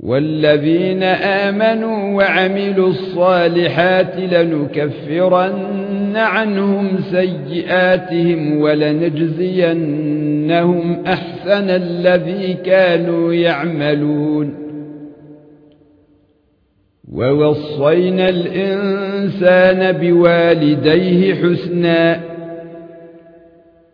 والذين آمنوا وعملوا الصالحات لنكفرن عنهم سيئاتهم ولنجزينهم أحسن الذي كانوا يعملون. ووصينا الإنسان بوالديه حسنا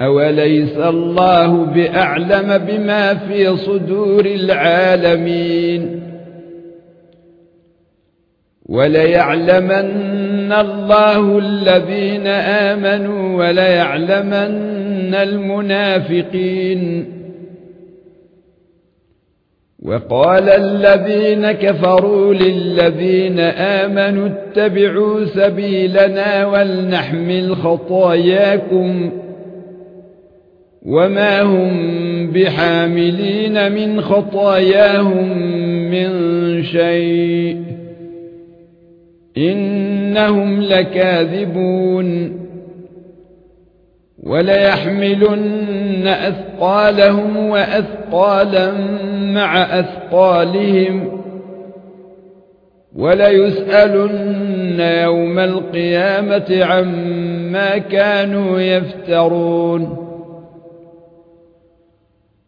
أوليس الله بأعلم بما في صدور العالمين؟ وليعلمن الله الذين آمنوا وليعلمن المنافقين. وقال الذين كفروا للذين آمنوا اتبعوا سبيلنا ولنحمل خطاياكم. وما هم بحاملين من خطاياهم من شيء انهم لكاذبون ولا يحملن اثقالهم واثقالا مع اثقالهم ولا يسالون يوم القيامه عما كانوا يفترون